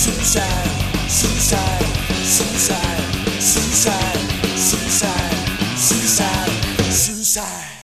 suicide, suicide Suicide, suicide, suicide Suicide, suicide,